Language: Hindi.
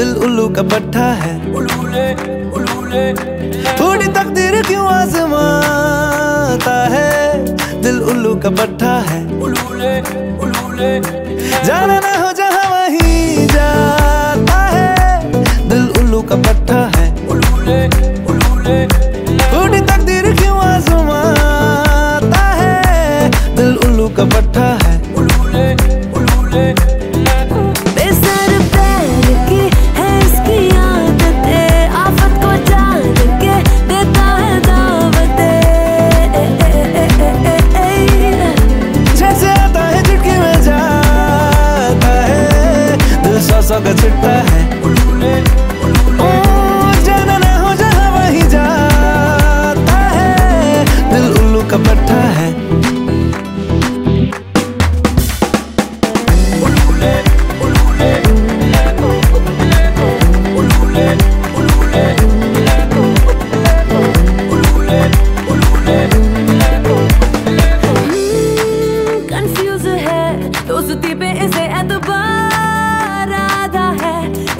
दिल उल्लू का पट्टा है। उलूले, उलूले थोड़ी तकदीर क्यों आजमाता है? दिल उल्लू का पट्टा है। उलूले, उलूले जाना ना हो जहाँ वहीं जा। दिल सौ सौ का छिट्टा है। ओ, जाना हो जहाँ वहीं जाता है। दिल उल्लू का पट्टा है। एतबार आधा है